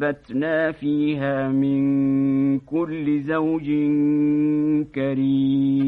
فأنبتنا فيها من كل زوج كريم